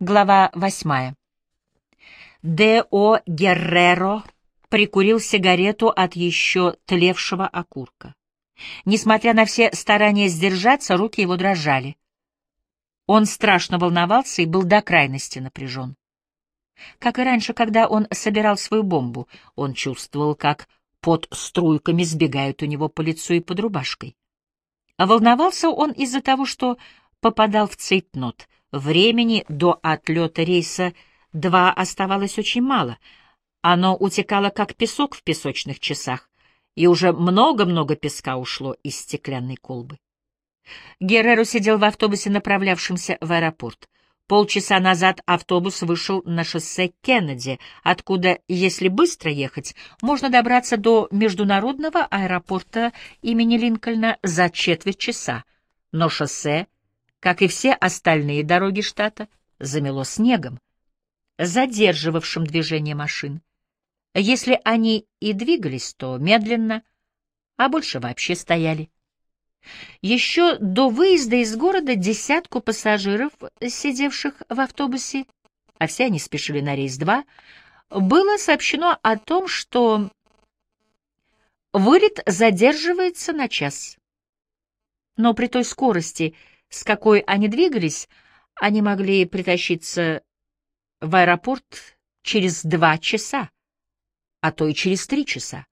Глава восьмая. Д.О. Герреро прикурил сигарету от еще тлевшего окурка. Несмотря на все старания сдержаться, руки его дрожали. Он страшно волновался и был до крайности напряжен. Как и раньше, когда он собирал свою бомбу, он чувствовал, как под струйками сбегают у него по лицу и под рубашкой. А волновался он из-за того, что попадал в цейтнот — Времени до отлета рейса 2 оставалось очень мало. Оно утекало, как песок в песочных часах, и уже много-много песка ушло из стеклянной колбы. Герреро сидел в автобусе, направлявшемся в аэропорт. Полчаса назад автобус вышел на шоссе Кеннеди, откуда, если быстро ехать, можно добраться до международного аэропорта имени Линкольна за четверть часа. Но шоссе как и все остальные дороги штата, замело снегом, задерживавшим движение машин. Если они и двигались, то медленно, а больше вообще стояли. Еще до выезда из города десятку пассажиров, сидевших в автобусе, а все они спешили на рейс 2, было сообщено о том, что вылет задерживается на час. Но при той скорости, с какой они двигались, они могли притащиться в аэропорт через два часа, а то и через три часа.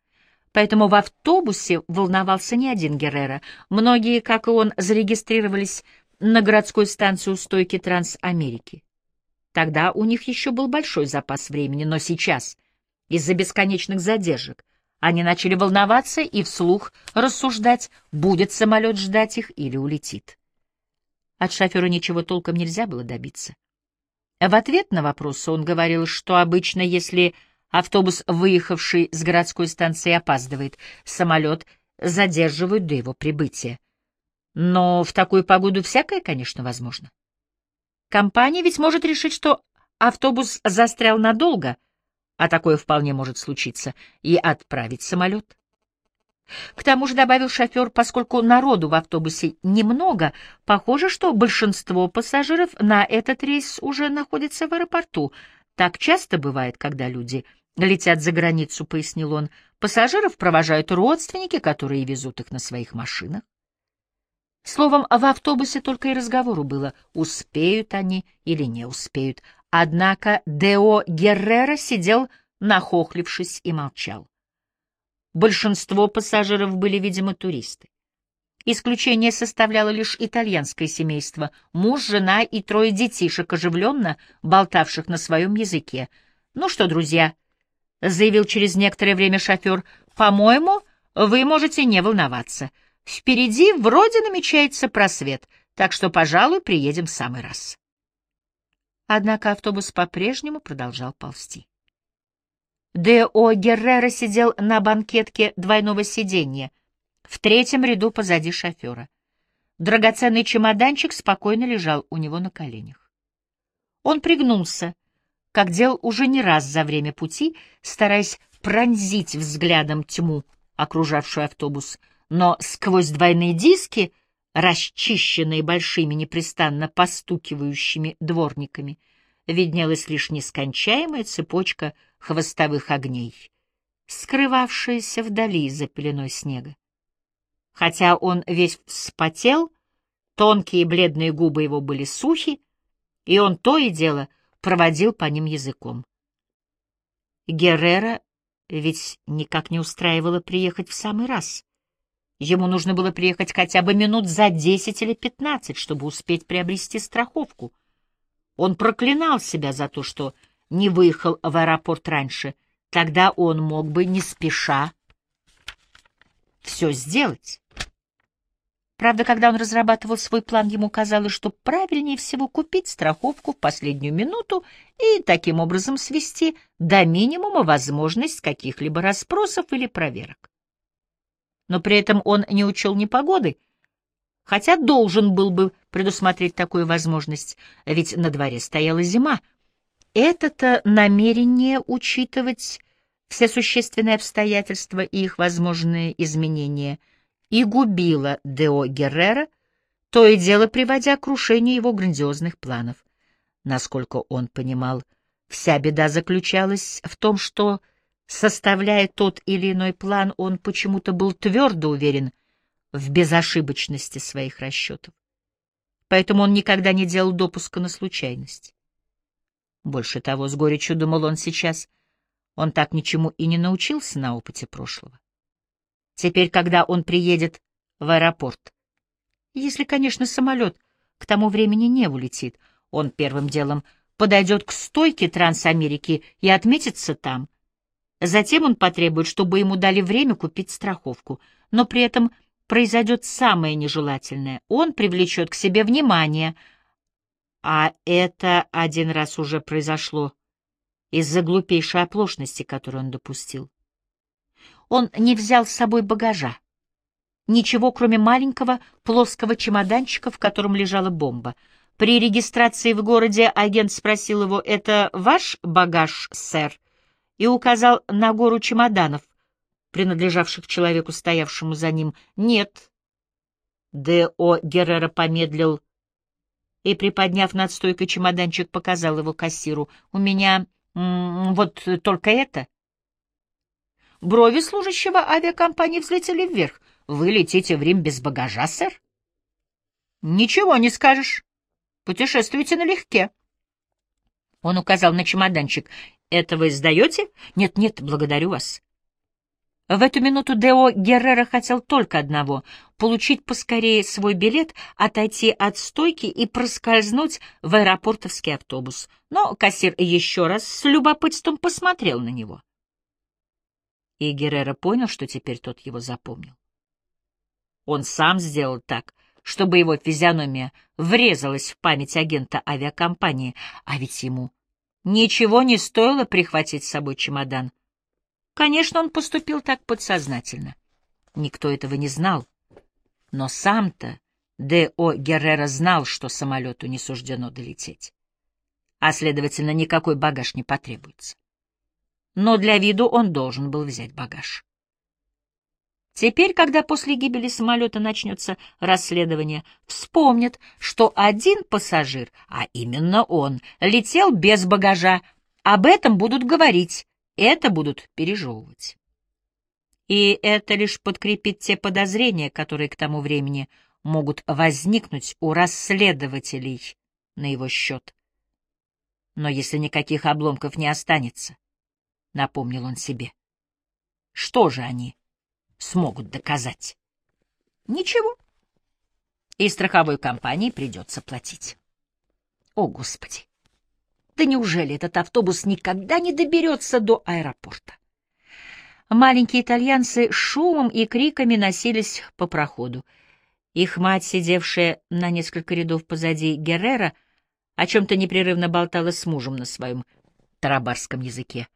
Поэтому в автобусе волновался не один Геррера. Многие, как и он, зарегистрировались на городской станции у стойки Трансамерики. Тогда у них еще был большой запас времени, но сейчас, из-за бесконечных задержек, они начали волноваться и вслух рассуждать, будет самолет ждать их или улетит. От шофера ничего толком нельзя было добиться. В ответ на вопросы он говорил, что обычно, если автобус, выехавший с городской станции, опаздывает, самолет задерживают до его прибытия. Но в такую погоду всякое, конечно, возможно. Компания ведь может решить, что автобус застрял надолго, а такое вполне может случиться, и отправить самолет. К тому же, добавил шофер, поскольку народу в автобусе немного, похоже, что большинство пассажиров на этот рейс уже находится в аэропорту. Так часто бывает, когда люди летят за границу, пояснил он. Пассажиров провожают родственники, которые везут их на своих машинах. Словом, в автобусе только и разговору было, успеют они или не успеют. Однако Део Геррера сидел, нахохлившись, и молчал. Большинство пассажиров были, видимо, туристы. Исключение составляло лишь итальянское семейство, муж, жена и трое детишек, оживленно болтавших на своем языке. «Ну что, друзья», — заявил через некоторое время шофер, — «по-моему, вы можете не волноваться. Впереди вроде намечается просвет, так что, пожалуй, приедем в самый раз». Однако автобус по-прежнему продолжал ползти. Д.О. Геррера сидел на банкетке двойного сиденья, в третьем ряду позади шофера. Драгоценный чемоданчик спокойно лежал у него на коленях. Он пригнулся, как делал уже не раз за время пути, стараясь пронзить взглядом тьму, окружавшую автобус, но сквозь двойные диски, расчищенные большими непрестанно постукивающими дворниками, виднелась лишь нескончаемая цепочка хвостовых огней, скрывавшаяся вдали за пеленой снега. Хотя он весь вспотел, тонкие бледные губы его были сухи, и он то и дело проводил по ним языком. Геррера ведь никак не устраивало приехать в самый раз. Ему нужно было приехать хотя бы минут за десять или пятнадцать, чтобы успеть приобрести страховку — он проклинал себя за то, что не выехал в аэропорт раньше. Тогда он мог бы не спеша все сделать. Правда, когда он разрабатывал свой план, ему казалось, что правильнее всего купить страховку в последнюю минуту и таким образом свести до минимума возможность каких-либо расспросов или проверок. Но при этом он не учел ни погоды, хотя должен был бы предусмотреть такую возможность, ведь на дворе стояла зима. Это-то намерение учитывать все существенные обстоятельства и их возможные изменения и губило Део Геррера, то и дело приводя к крушению его грандиозных планов. Насколько он понимал, вся беда заключалась в том, что, составляя тот или иной план, он почему-то был твердо уверен в безошибочности своих расчетов. Поэтому он никогда не делал допуска на случайность. Больше того, с горечью думал он сейчас, он так ничему и не научился на опыте прошлого. Теперь, когда он приедет в аэропорт, если, конечно, самолет к тому времени не улетит, он первым делом подойдет к стойке Трансамерики и отметится там. Затем он потребует, чтобы ему дали время купить страховку, но при этом произойдет самое нежелательное. Он привлечет к себе внимание, а это один раз уже произошло из-за глупейшей оплошности, которую он допустил. Он не взял с собой багажа. Ничего, кроме маленького плоского чемоданчика, в котором лежала бомба — при регистрации в городе агент спросил его, «Это ваш багаж, сэр?» и указал на гору чемоданов, принадлежавших человеку, стоявшему за ним. «Нет». Д.О. Геррера помедлил и, приподняв над стойкой чемоданчик, показал его кассиру. «У меня вот только это». Брови служащего авиакомпании взлетели вверх. «Вы летите в Рим без багажа, сэр?» «Ничего не скажешь». Путешествуете налегке. Он указал на чемоданчик. «Это вы сдаете?» «Нет-нет, благодарю вас». В эту минуту Део Геррера хотел только одного — получить поскорее свой билет, отойти от стойки и проскользнуть в аэропортовский автобус. Но кассир еще раз с любопытством посмотрел на него. И Геррера понял, что теперь тот его запомнил. Он сам сделал так — чтобы его физиономия врезалась в память агента авиакомпании, а ведь ему ничего не стоило прихватить с собой чемодан. Конечно, он поступил так подсознательно. Никто этого не знал. Но сам-то Д.О. Геррера знал, что самолету не суждено долететь. А, следовательно, никакой багаж не потребуется. Но для виду он должен был взять багаж. Теперь, когда после гибели самолета начнется расследование, вспомнят, что один пассажир, а именно он, летел без багажа. Об этом будут говорить, это будут пережевывать. И это лишь подкрепит те подозрения, которые к тому времени могут возникнуть у расследователей на его счет. Но если никаких обломков не останется, — напомнил он себе, — что же они? смогут доказать? Ничего. И страховой компании придется платить. О, Господи! Да неужели этот автобус никогда не доберется до аэропорта? Маленькие итальянцы шумом и криками носились по проходу. Их мать, сидевшая на несколько рядов позади Геррера, о чем-то непрерывно болтала с мужем на своем тарабарском языке.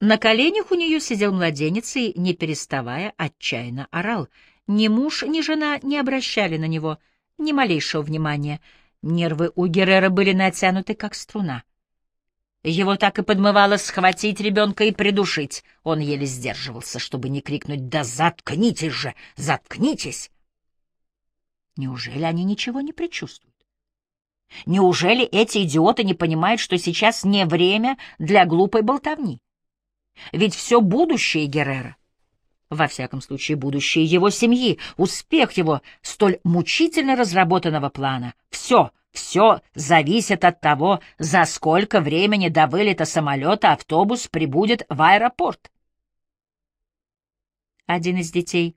На коленях у нее сидел младенец и, не переставая, отчаянно орал. Ни муж, ни жена не обращали на него ни малейшего внимания. Нервы у Геррера были натянуты, как струна. Его так и подмывало схватить ребенка и придушить. Он еле сдерживался, чтобы не крикнуть «Да заткнитесь же! Заткнитесь!» Неужели они ничего не предчувствуют? Неужели эти идиоты не понимают, что сейчас не время для глупой болтовни? Ведь все будущее Геррера, во всяком случае будущее его семьи, успех его столь мучительно разработанного плана, все, все зависит от того, за сколько времени до вылета самолета автобус прибудет в аэропорт. Один из детей,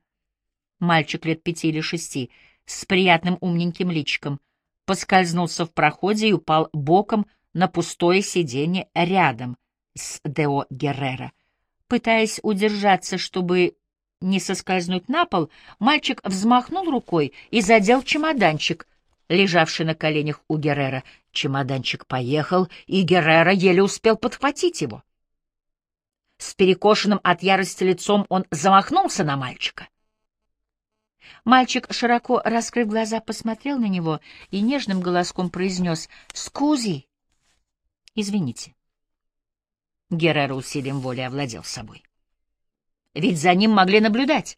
мальчик лет пяти или шести, с приятным умненьким личиком, поскользнулся в проходе и упал боком на пустое сиденье рядом с Део Геррера. Пытаясь удержаться, чтобы не соскользнуть на пол, мальчик взмахнул рукой и задел чемоданчик, лежавший на коленях у Геррера. Чемоданчик поехал, и Геррера еле успел подхватить его. С перекошенным от ярости лицом он замахнулся на мальчика. Мальчик, широко раскрыв глаза, посмотрел на него и нежным голоском произнес «Скузи!» «Извините». Геррера усилием воли овладел собой. Ведь за ним могли наблюдать.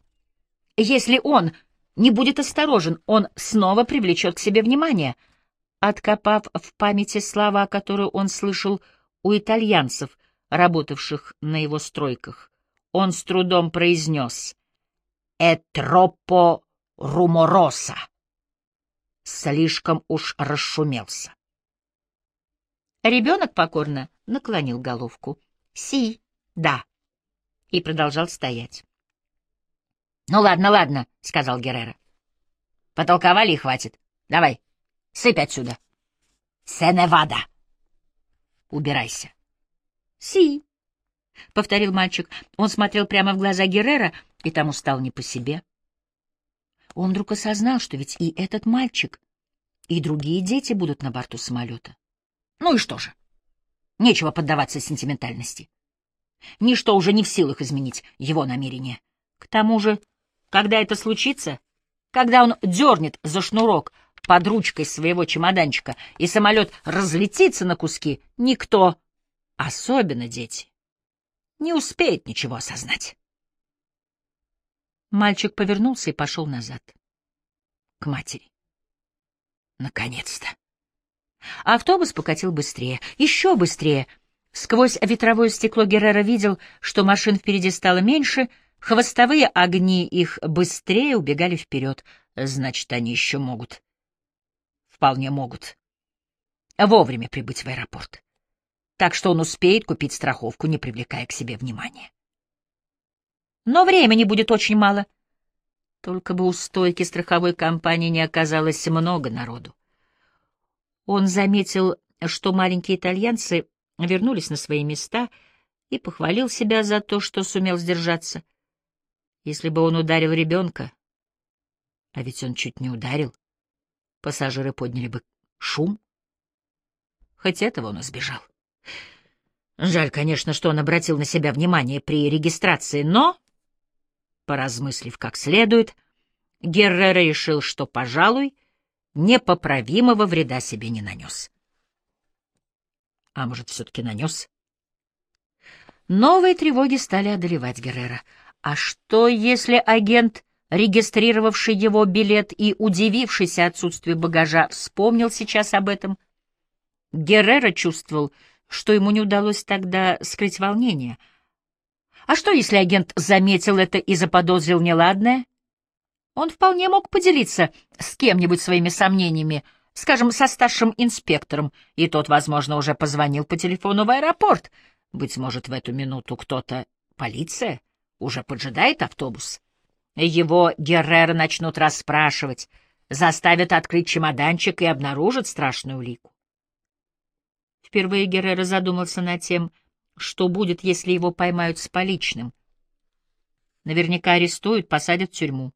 Если он не будет осторожен, он снова привлечет к себе внимание. откопав в памяти слова, которые он слышал у итальянцев, работавших на его стройках. Он с трудом произнес «Э румороса». Слишком уж расшумелся. Ребенок покорно наклонил головку. «Си, да», и продолжал стоять. «Ну ладно, ладно», — сказал Геррера. «Потолковали и хватит. Давай, сыпь отсюда. Сеневада. Убирайся». «Си», — повторил мальчик. Он смотрел прямо в глаза Геррера, и тому стало не по себе. Он вдруг осознал, что ведь и этот мальчик, и другие дети будут на борту самолета. Ну и что же? Нечего поддаваться сентиментальности. Ничто уже не в силах изменить его намерение. К тому же, когда это случится, когда он дернет за шнурок под ручкой своего чемоданчика и самолет разлетится на куски, никто, особенно дети, не успеет ничего осознать. Мальчик повернулся и пошел назад. К матери. Наконец-то. Автобус покатил быстрее, еще быстрее. Сквозь ветровое стекло Геррера видел, что машин впереди стало меньше, хвостовые огни их быстрее убегали вперед. Значит, они еще могут. Вполне могут. Вовремя прибыть в аэропорт. Так что он успеет купить страховку, не привлекая к себе внимания. Но времени будет очень мало. Только бы у стойки страховой компании не оказалось много народу. Он заметил, что маленькие итальянцы вернулись на свои места и похвалил себя за то, что сумел сдержаться. Если бы он ударил ребенка, а ведь он чуть не ударил, пассажиры подняли бы шум. Хоть этого он избежал. Жаль, конечно, что он обратил на себя внимание при регистрации, но, поразмыслив как следует, Геррера решил, что, пожалуй, непоправимого вреда себе не нанес. А может, все-таки нанес? Новые тревоги стали одолевать Геррера. А что, если агент, регистрировавший его билет и удивившийся отсутствию багажа, вспомнил сейчас об этом? Геррера чувствовал, что ему не удалось тогда скрыть волнение. А что, если агент заметил это и заподозрил неладное? Он вполне мог поделиться с кем-нибудь своими сомнениями, скажем, со старшим инспектором, и тот, возможно, уже позвонил по телефону в аэропорт. Быть может, в эту минуту кто-то, полиция, уже поджидает автобус. Его Геррера начнут расспрашивать, заставят открыть чемоданчик и обнаружат страшную улику. Впервые Геррера задумался над тем, что будет, если его поймают с поличным. Наверняка арестуют, посадят в тюрьму.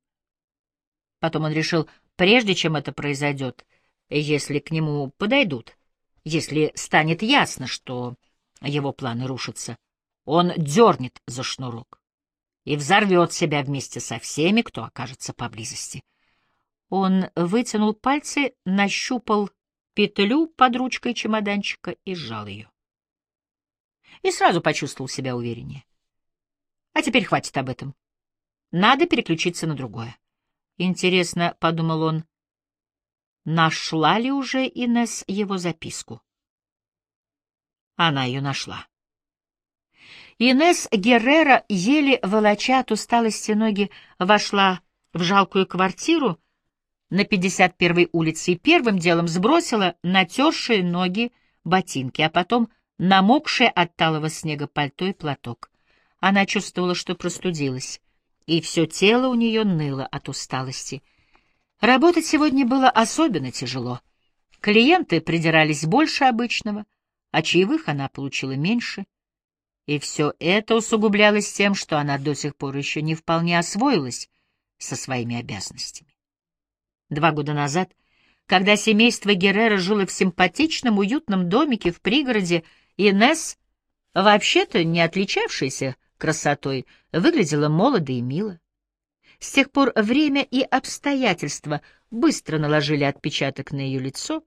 Потом он решил, прежде чем это произойдет, если к нему подойдут, если станет ясно, что его планы рушатся, он дернет за шнурок и взорвет себя вместе со всеми, кто окажется поблизости. Он вытянул пальцы, нащупал петлю под ручкой чемоданчика и сжал ее. И сразу почувствовал себя увереннее. А теперь хватит об этом. Надо переключиться на другое. Интересно, — подумал он, — нашла ли уже Инес его записку? Она ее нашла. Инес Геррера, еле волоча от усталости ноги, вошла в жалкую квартиру на 51-й улице и первым делом сбросила натершие ноги ботинки, а потом намокшее от талого снега пальто и платок. Она чувствовала, что простудилась и все тело у нее ныло от усталости. Работать сегодня было особенно тяжело. Клиенты придирались больше обычного, а чаевых она получила меньше. И все это усугублялось тем, что она до сих пор еще не вполне освоилась со своими обязанностями. Два года назад, когда семейство Геррера жило в симпатичном уютном домике в пригороде, Инесс, вообще-то не отличавшаяся красотой, выглядела молодо и мило. С тех пор время и обстоятельства быстро наложили отпечаток на ее лицо,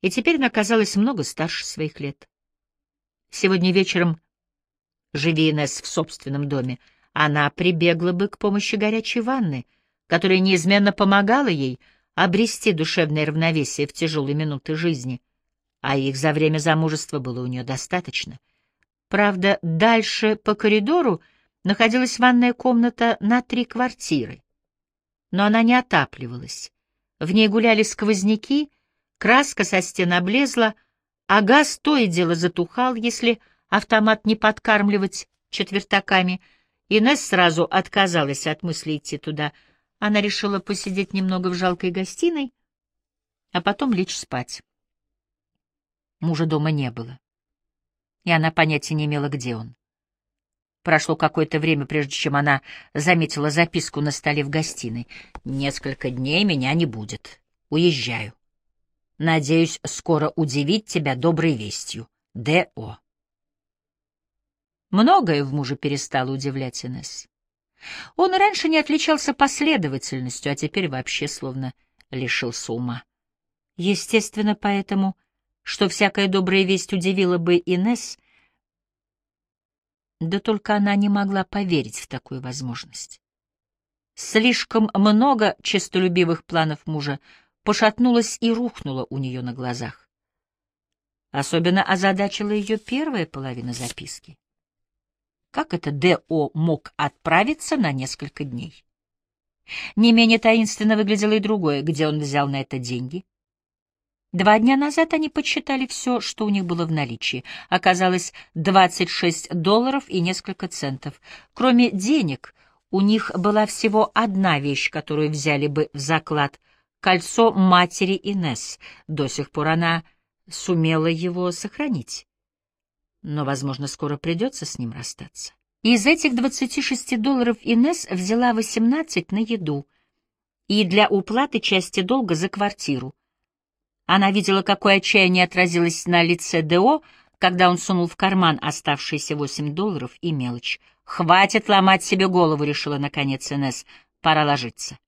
и теперь она казалась много старше своих лет. Сегодня вечером, живи Инесс в собственном доме, она прибегла бы к помощи горячей ванны, которая неизменно помогала ей, обрести душевное равновесие в тяжелые минуты жизни, а их за время замужества было у нее достаточно. Правда, дальше по коридору находилась ванная комната на три квартиры, но она не отапливалась. В ней гуляли сквозняки, краска со стен облезла, а газ то и дело затухал, если автомат не подкармливать четвертаками. Инесс сразу отказалась от мысли идти туда. Она решила посидеть немного в жалкой гостиной, а потом лечь спать. Мужа дома не было, и она понятия не имела, где он. Прошло какое-то время, прежде чем она заметила записку на столе в гостиной. «Несколько дней меня не будет. Уезжаю. Надеюсь, скоро удивить тебя доброй вестью. Д.О.» Многое в муже перестало удивлять Инесс. Он раньше не отличался последовательностью, а теперь вообще словно лишился ума. Естественно, поэтому что всякая добрая весть удивила бы Инес, да только она не могла поверить в такую возможность. Слишком много честолюбивых планов мужа пошатнулось и рухнуло у нее на глазах. Особенно озадачила ее первая половина записки. Как это Д.О. мог отправиться на несколько дней? Не менее таинственно выглядело и другое, где он взял на это деньги — Два дня назад они подсчитали все, что у них было в наличии. Оказалось 26 долларов и несколько центов. Кроме денег, у них была всего одна вещь, которую взяли бы в заклад — кольцо матери Инес. До сих пор она сумела его сохранить. Но, возможно, скоро придется с ним расстаться. Из этих 26 долларов Инес взяла 18 на еду и для уплаты части долга за квартиру. Она видела, какое отчаяние отразилось на лице Д.О., когда он сунул в карман оставшиеся восемь долларов и мелочь. «Хватит ломать себе голову», — решила наконец Инесс. «Пора ложиться».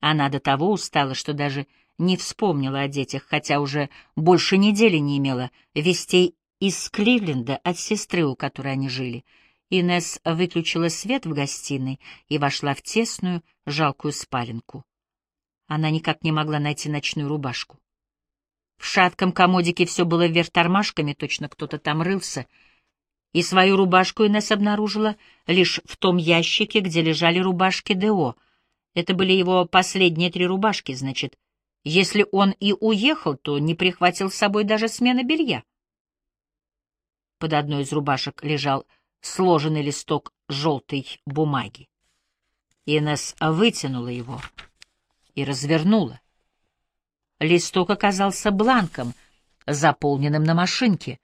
Она до того устала, что даже не вспомнила о детях, хотя уже больше недели не имела вестей из Кливленда от сестры, у которой они жили. Инесс выключила свет в гостиной и вошла в тесную, жалкую спаленку. Она никак не могла найти ночную рубашку. В шатком комодике все было вверх тормашками, точно кто-то там рылся. И свою рубашку Инесс обнаружила лишь в том ящике, где лежали рубашки Д.О. Это были его последние три рубашки, значит. Если он и уехал, то не прихватил с собой даже смены белья. Под одной из рубашек лежал сложенный листок желтой бумаги. Инесс вытянула его и развернула. Листок оказался бланком, заполненным на машинке.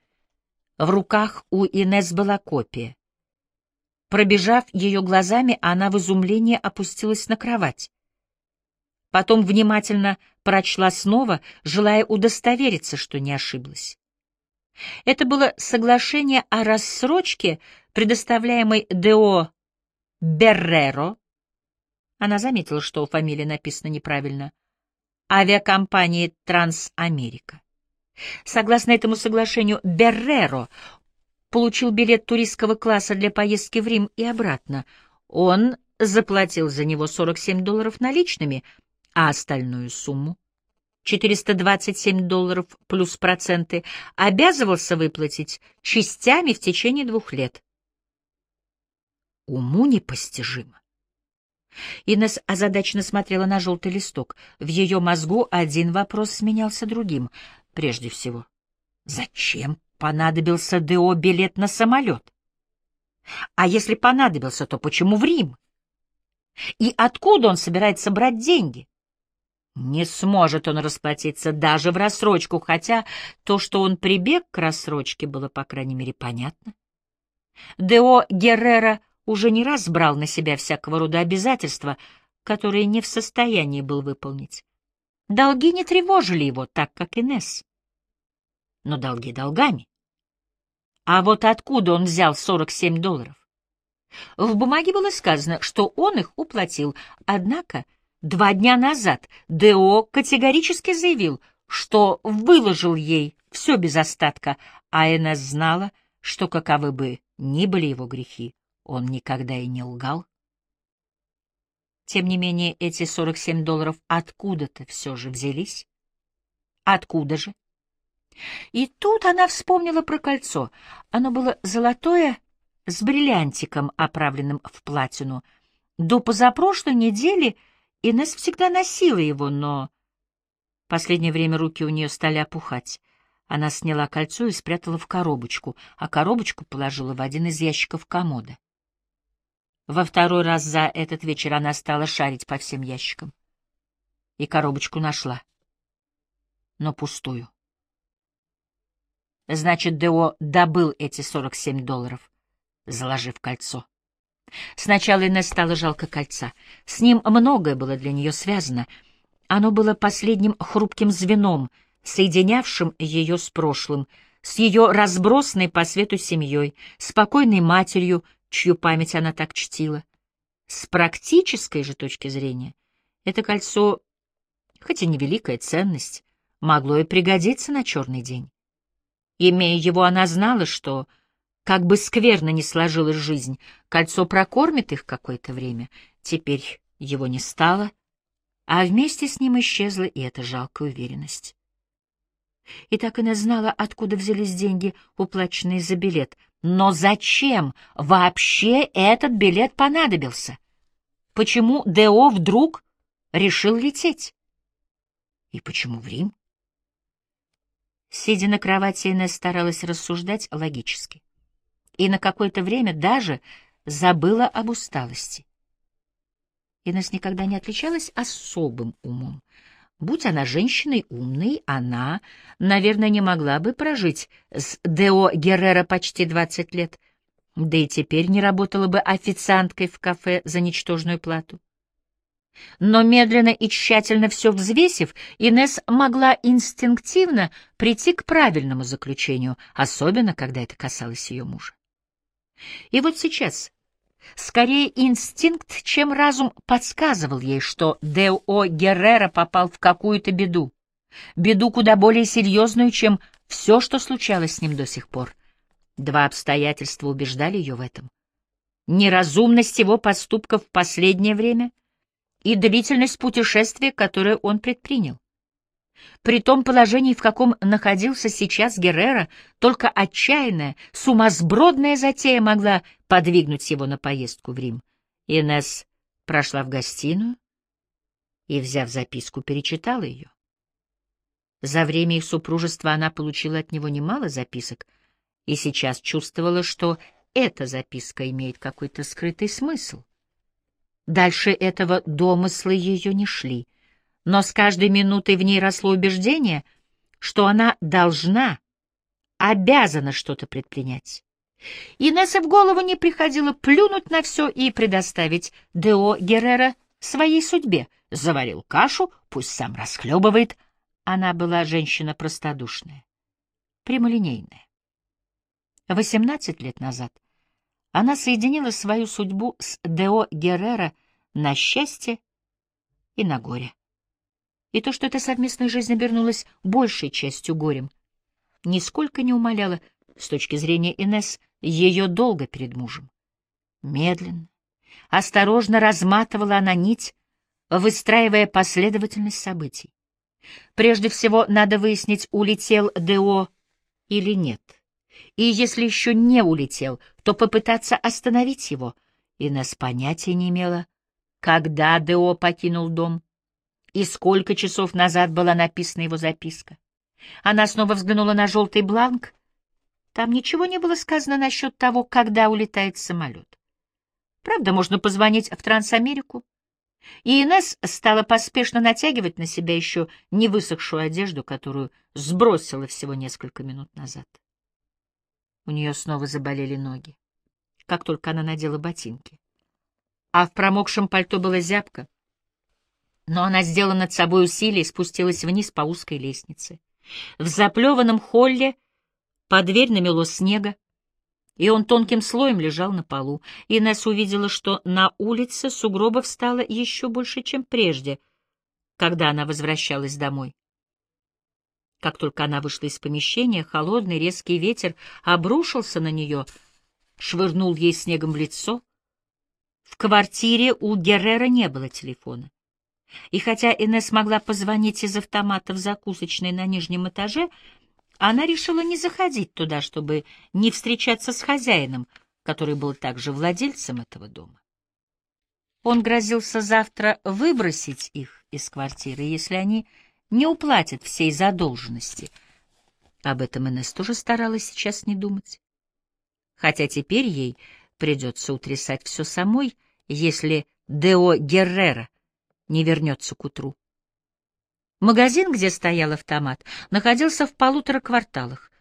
В руках у Инес была копия. Пробежав ее глазами, она в изумлении опустилась на кровать. Потом внимательно прочла снова, желая удостовериться, что не ошиблась. Это было соглашение о рассрочке, предоставляемой Део Берреро она заметила, что фамилия написана неправильно. Авиакомпании «Трансамерика». Согласно этому соглашению, Берреро получил билет туристского класса для поездки в Рим и обратно. Он заплатил за него 47 долларов наличными, а остальную сумму 427 долларов плюс проценты обязывался выплатить частями в течение двух лет. Уму непостижимо. Инесс озадаченно смотрела на желтый листок. В ее мозгу один вопрос сменялся другим. Прежде всего, зачем понадобился ДО билет на самолет? А если понадобился, то почему в Рим? И откуда он собирается брать деньги? Не сможет он расплатиться даже в рассрочку, хотя то, что он прибег к рассрочке, было, по крайней мере, понятно. Део Геррера уже не раз брал на себя всякого рода обязательства, которые не в состоянии был выполнить. Долги не тревожили его, так как Инесс. Но долги долгами. А вот откуда он взял 47 долларов? В бумаге было сказано, что он их уплатил, однако два дня назад ДО категорически заявил, что выложил ей все без остатка, а Инесс знала, что каковы бы ни были его грехи, он никогда и не лгал. Тем не менее, эти 47 долларов откуда-то все же взялись. Откуда же? И тут она вспомнила про кольцо. Оно было золотое, с бриллиантиком, оправленным в платину. До позапрошлой недели Инесс всегда носила его, но... Последнее время руки у нее стали опухать. Она сняла кольцо и спрятала в коробочку, а коробочку положила в один из ящиков комода. Во второй раз за этот вечер она стала шарить по всем ящикам. И коробочку нашла. Но пустую. Значит, Део добыл эти 47 долларов, заложив кольцо. Сначала Инесс стало жалко кольца. С ним многое было для нее связано. Оно было последним хрупким звеном, соединявшим ее с прошлым, с ее разбросанной по свету семьей, спокойной матерью, чью память она так чтила. С практической же точки зрения, это кольцо, хоть и невеликая ценность, могло и пригодиться на черный день. Имея его, она знала, что, как бы скверно ни сложилась жизнь, кольцо прокормит их какое-то время. Теперь его не стало, а вместе с ним исчезла и эта жалкая уверенность. И так она знала, откуда взялись деньги, уплаченные за билет. Но зачем вообще этот билет понадобился? Почему Део вдруг решил лететь? И почему в Рим? Сидя на кровати, Инесс старалась рассуждать логически. И на какое-то время даже забыла об усталости. Инесс никогда не отличалась особым умом. Будь она женщиной умной, она, наверное, не могла бы прожить с Део Геррера почти двадцать лет, да и теперь не работала бы официанткой в кафе за ничтожную плату. Но медленно и тщательно все взвесив, Инес могла инстинктивно прийти к правильному заключению, особенно когда это касалось ее мужа. И вот сейчас, скорее инстинкт, чем разум, подсказывал ей, что Део Геррера попал в какую-то беду, беду куда более серьезную, чем все, что случалось с ним до сих пор. Два обстоятельства убеждали ее в этом. Неразумность его поступков в последнее время — и длительность путешествия, которое он предпринял. При том положении, в каком находился сейчас Геррера, только отчаянная, сумасбродная затея могла подвигнуть его на поездку в Рим. Инесс прошла в гостиную и, взяв записку, перечитала ее. За время их супружества она получила от него немало записок и сейчас чувствовала, что эта записка имеет какой-то скрытый смысл. Дальше этого домыслы ее не шли, но с каждой минутой в ней росло убеждение, что она должна, обязана что-то предпринять. Инессе в голову не приходило плюнуть на все и предоставить Део Геррера своей судьбе. Заварил кашу, пусть сам расхлебывает. Она была женщина простодушная, прямолинейная. Восемнадцать лет назад она соединила свою судьбу с Део Геррера на счастье и на горе. И то, что эта совместная жизнь обернулась большей частью горем, нисколько не умаляло, с точки зрения Инес, ее долго перед мужем. Медленно, осторожно разматывала она нить, выстраивая последовательность событий. Прежде всего, надо выяснить, улетел Део или нет. И если еще не улетел, то попытаться остановить его. Инесс понятия не имела, когда Део покинул дом и сколько часов назад была написана его записка. Она снова взглянула на желтый бланк. Там ничего не было сказано насчет того, когда улетает самолет. Правда, можно позвонить в Трансамерику. И Инесс стала поспешно натягивать на себя еще не высохшую одежду, которую сбросила всего несколько минут назад. У нее снова заболели ноги, как только она надела ботинки. А в промокшем пальто была зябка. Но она сделала над собой усилие и спустилась вниз по узкой лестнице. В заплеванном холле под дверь намело снега, и он тонким слоем лежал на полу. Инесс увидела, что на улице сугробов стало еще больше, чем прежде, когда она возвращалась домой. Как только она вышла из помещения, холодный резкий ветер обрушился на нее, швырнул ей снегом в лицо. В квартире у Геррера не было телефона. И хотя Инесс могла позвонить из автомата в закусочной на нижнем этаже, она решила не заходить туда, чтобы не встречаться с хозяином, который был также владельцем этого дома. Он грозился завтра выбросить их из квартиры, если они не уплатят всей задолженности. Об этом Инесс тоже старалась сейчас не думать. Хотя теперь ей придется утрясать все самой, если Део Геррера не вернется к утру. Магазин, где стоял автомат, находился в полутора кварталах.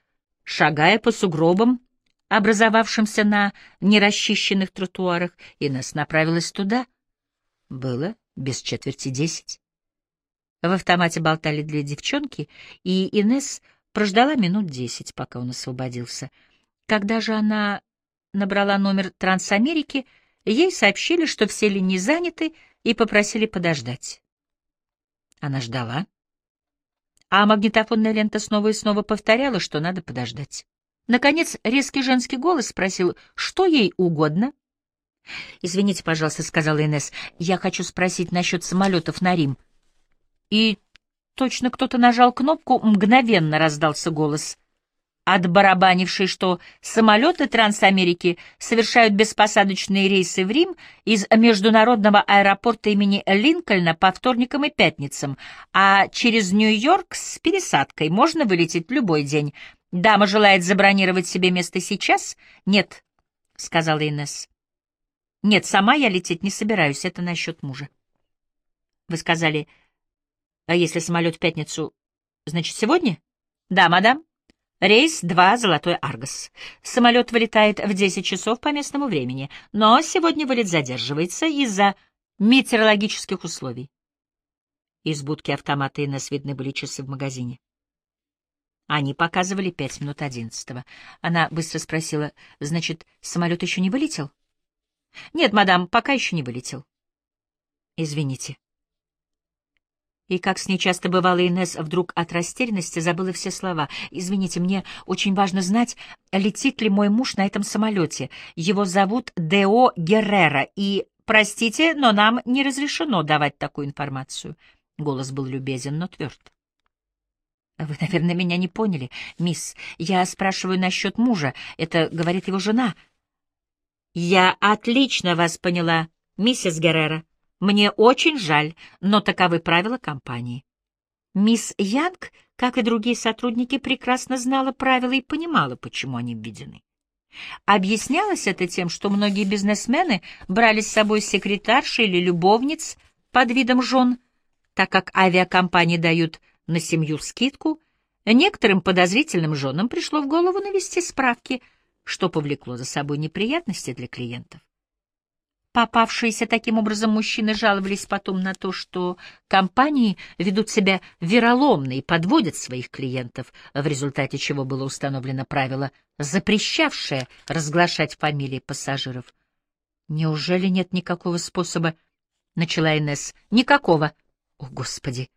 Шагая по сугробам, образовавшимся на нерасчищенных тротуарах, Инесс направилась туда. Было без четверти десять. В автомате болтали две девчонки, и Инесс прождала минут десять, пока он освободился. Когда же она набрала номер Трансамерики, ей сообщили, что все линии заняты, и попросили подождать. Она ждала, а магнитофонная лента снова и снова повторяла, что надо подождать. Наконец, резкий женский голос спросил, что ей угодно. «Извините, пожалуйста», — сказала Инесс, — «я хочу спросить насчет самолетов на Рим». И точно кто-то нажал кнопку, мгновенно раздался голос — отбарабанивший, что самолеты Трансамерики совершают беспосадочные рейсы в Рим из международного аэропорта имени Линкольна по вторникам и пятницам, а через Нью-Йорк с пересадкой можно вылететь в любой день. Дама желает забронировать себе место сейчас? Нет, — сказала Инесс. Нет, сама я лететь не собираюсь, это насчет мужа. Вы сказали, а если самолет в пятницу, значит, сегодня? Да, мадам. Рейс 2, Золотой Аргос. Самолет вылетает в 10 часов по местному времени, но сегодня вылет задерживается из-за метеорологических условий. Из будки автомата Инесс видны были часы в магазине. Они показывали пять минут одиннадцатого. Она быстро спросила, значит, самолет еще не вылетел? Нет, мадам, пока еще не вылетел. Извините. И, как с ней часто бывало, Инесс вдруг от растерянности забыла все слова. «Извините, мне очень важно знать, летит ли мой муж на этом самолете. Его зовут Део Геррера, и, простите, но нам не разрешено давать такую информацию». Голос был любезен, но тверд. «Вы, наверное, меня не поняли, мисс. Я спрашиваю насчет мужа. Это говорит его жена». «Я отлично вас поняла, миссис Геррера. Мне очень жаль, но таковы правила компании. Мисс Янг, как и другие сотрудники, прекрасно знала правила и понимала, почему они введены. Объяснялось это тем, что многие бизнесмены брали с собой секретарши или любовниц под видом жен, так как авиакомпании дают на семью скидку, некоторым подозрительным женам пришло в голову навести справки, что повлекло за собой неприятности для клиентов. Попавшиеся таким образом мужчины жаловались потом на то, что компании ведут себя вероломно и подводят своих клиентов, в результате чего было установлено правило, запрещавшее разглашать фамилии пассажиров. «Неужели нет никакого способа?» — начала Инесс. «Никакого. О, Господи!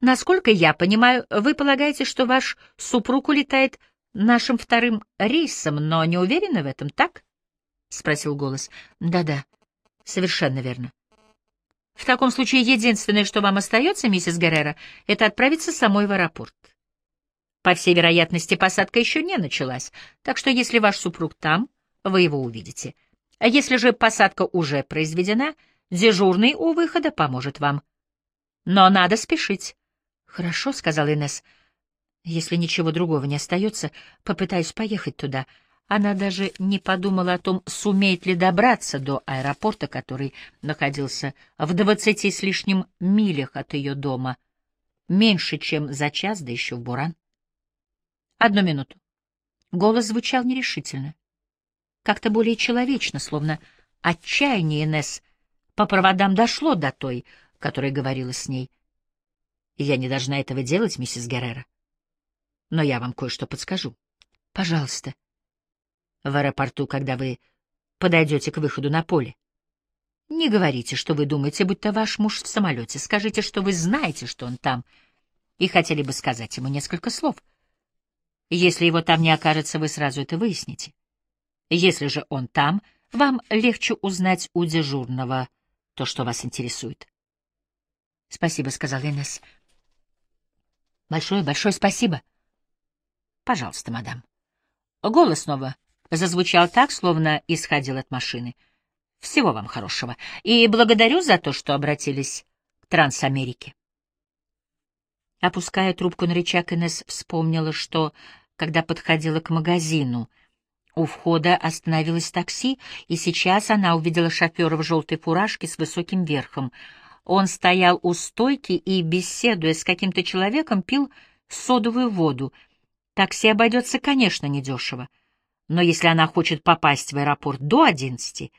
Насколько я понимаю, вы полагаете, что ваш супруг улетает нашим вторым рейсом, но не уверены в этом, так?» — спросил голос. «Да-да». Совершенно верно. В таком случае единственное, что вам остается, миссис Геррера, это отправиться самой в аэропорт. По всей вероятности, посадка еще не началась, так что если ваш супруг там, вы его увидите. А если же посадка уже произведена, дежурный у выхода поможет вам. Но надо спешить. — Хорошо, — сказал Инесс. — Если ничего другого не остается, попытаюсь поехать туда. — она даже не подумала о том, сумеет ли добраться до аэропорта, который находился в двадцати с лишним милях от ее дома, меньше, чем за час, да еще в Буран. Одну минуту. Голос звучал нерешительно, как-то более человечно, словно отчаяние Инесс по проводам дошло до той, которая говорила с ней. «Я не должна этого делать, миссис Геррера, но я вам кое-что подскажу. Пожалуйста» в аэропорту, когда вы подойдете к выходу на поле. Не говорите, что вы думаете, будто ваш муж в самолете. Скажите, что вы знаете, что он там, и хотели бы сказать ему несколько слов. Если его там не окажется, вы сразу это выясните. Если же он там, Вам легче узнать у дежурного то, что вас интересует. — Спасибо, — сказал Инесс. — Большое, большое спасибо. — Пожалуйста, мадам. Голос снова зазвучал так, словно исходил от машины. — Всего вам хорошего. И благодарю за то, что обратились к Трансамерике. Опуская трубку на рычаг, Инесс вспомнила, что, когда подходила к магазину, у входа остановилось такси, и сейчас она увидела шофера в желтой фуражке с высоким верхом. Он стоял у стойки и, беседуя с каким-то человеком, пил содовую воду. Такси обойдется, конечно, недешево. Но если она хочет попасть в аэропорт до одиннадцати,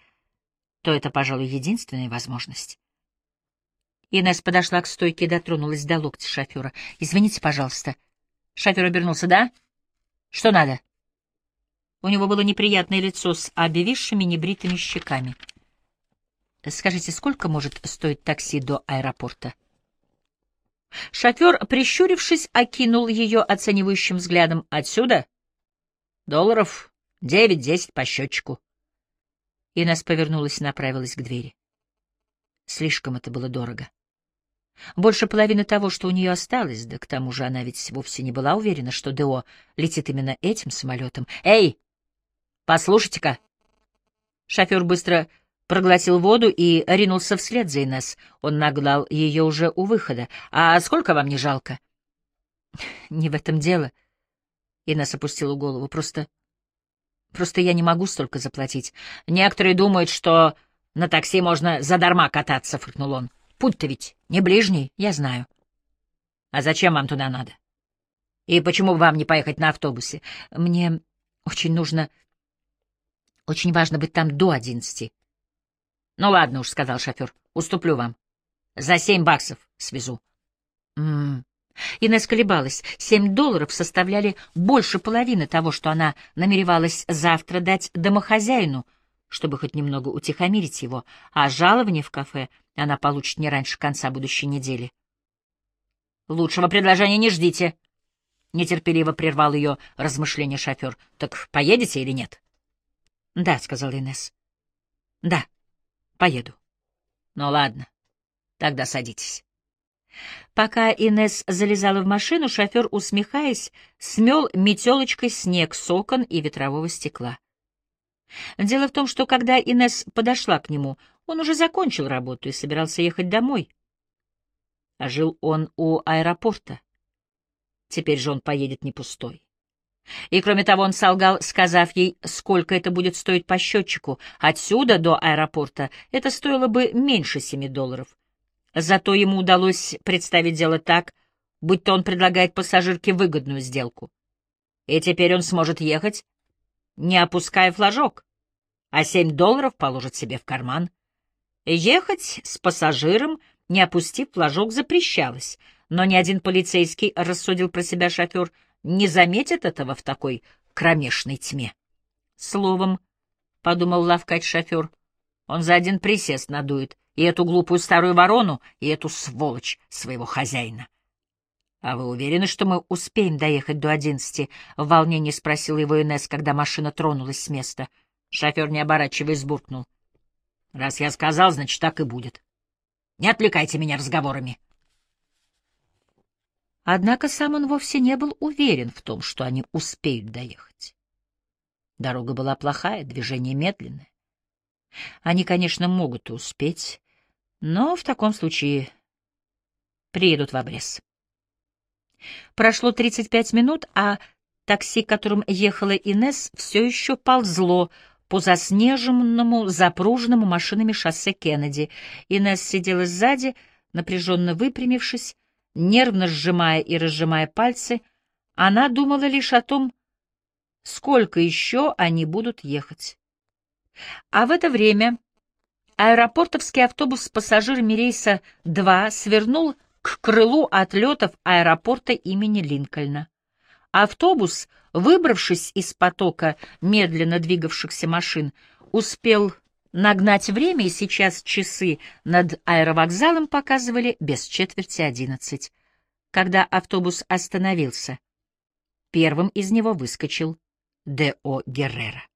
то это, пожалуй, единственная возможность. Инесс подошла к стойке и дотронулась до локтя шофера. «Извините, пожалуйста». Шофер обернулся. «Да? Что надо?» У него было неприятное лицо с обвисшими небритыми щеками. «Скажите, сколько может стоить такси до аэропорта?» Шофер, прищурившись, окинул ее оценивающим взглядом. «Отсюда? Долларов девять-десять по счетчику». Инесс повернулась и направилась к двери. Слишком это было дорого. Больше половины того, что у нее осталось, да к тому же она ведь вовсе не была уверена, что ДО летит именно этим самолетом. «Эй, послушайте-ка!» Шофер быстро проглотил воду и ринулся вслед за Инесс. Он нагнал ее уже у выхода. «А сколько вам не жалко?» «Не в этом дело». Инесс опустила голову. «Просто... просто я не могу столько заплатить. Некоторые думают, что на такси можно задарма кататься», — фыркнул он. Путь-то ведь не ближний, я знаю. А зачем вам туда надо? И почему вам не поехать на автобусе? Мне очень нужно... Очень важно быть там до одиннадцати. Ну ладно уж, — сказал шофер, — уступлю вам. За семь баксов свезу. М -м. Инесс колебалась. Семь долларов составляли больше половины того, что она намеревалась завтра дать домохозяину — чтобы хоть немного утихомирить его, а жалование в кафе она получит не раньше конца будущей недели. «Лучшего предложения не ждите», — нетерпеливо прервал ее размышление шофер. «Так поедете или нет?» «Да», — сказал Инесс. «Да, поеду». «Ну ладно, тогда садитесь». Пока Инес залезала в машину, шофер, усмехаясь, смел метелочкой снег с окон и ветрового стекла. Дело в том, что когда Инес подошла к нему, он уже закончил работу и собирался ехать домой. А жил он у аэропорта. Теперь же он поедет не пустой. И кроме того, он солгал, сказав ей, сколько это будет стоить по счетчику. Отсюда до аэропорта это стоило бы меньше семи долларов. Зато ему удалось представить дело так, будто он предлагает пассажирке выгодную сделку. И теперь он сможет ехать не опуская флажок, а семь долларов положит себе в карман. Ехать с пассажиром, не опустив флажок, запрещалось, но ни один полицейский, рассудил про себя шофер, не заметит этого в такой кромешной тьме. Словом, — подумал лавкать шофер, — он за один присест надует и эту глупую старую ворону, и эту сволочь своего хозяина. «А вы уверены, что мы успеем доехать до одиннадцати?» — в волнении спросил его Инесс, когда машина тронулась с места. Шофер, не оборачиваясь, буркнул. «Раз я сказал, значит, так и будет. Не отвлекайте меня разговорами». Однако сам он вовсе не был уверен в том, что они успеют доехать. Дорога была плохая, движение медленное. Они, конечно, могут успеть, но в таком случае приедут в обрез. Прошло 35 минут, а такси, которым ехала Инес, все еще ползло по заснеженному, запруженному машинами шоссе Кеннеди. Инес сидела сзади, напряженно выпрямившись, нервно сжимая и разжимая пальцы. Она думала лишь о том, сколько еще они будут ехать. А в это время аэропортовский автобус с пассажирами рейса 2 свернул к крылу отлетов аэропорта имени Линкольна. Автобус, выбравшись из потока медленно двигавшихся машин, успел нагнать время, и сейчас часы над аэровокзалом показывали без четверти одиннадцать. Когда автобус остановился, первым из него выскочил Д.О. Геррера.